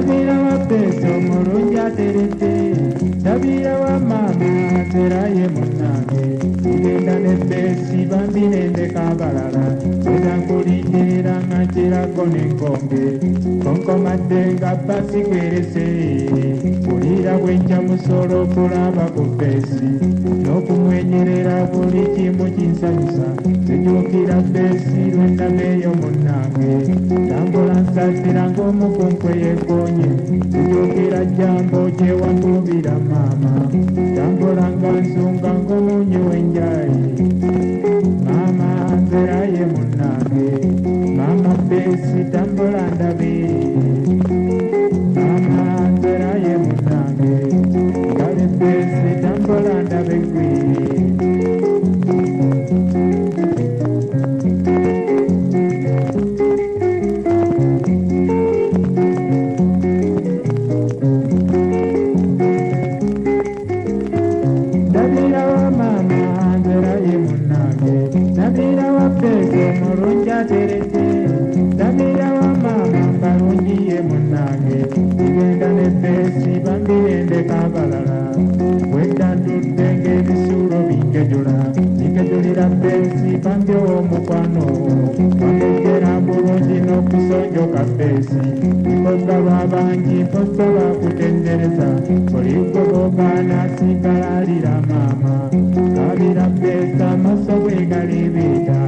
Sabira wa peso murunja terete. Sabira wa mama teraye munange Kugenda ne besi bambi nende kabalala. Nza nkulindira nga njirako n'enkonge matenga pasi kere kwerese kulira bwenja musolo okulaba ku feesi n'okumwenyerera buli kimu kinsanyusa zijukira feesi lwendameeyo munnange tambula nsasira ng'omukunkwe yekonye zijukira jambo gyewakubira maama. Tambula nga nsunga ng'omunyi w'enjayi maama nzeraye munnange maama feesi tambula ndabe Ngenda ne feesi bambirendeka abalala Wedda ntudde ng'ebisuulo binkejula Binkejulira feesi bambi omukwano Wamegera bulungi n'okusonjoka feesi Mpoza lw'abangi mpoza lwakutendereza Buli gwe bwogaana asigala alira maama Kabira feesi amaaso bwe galibiita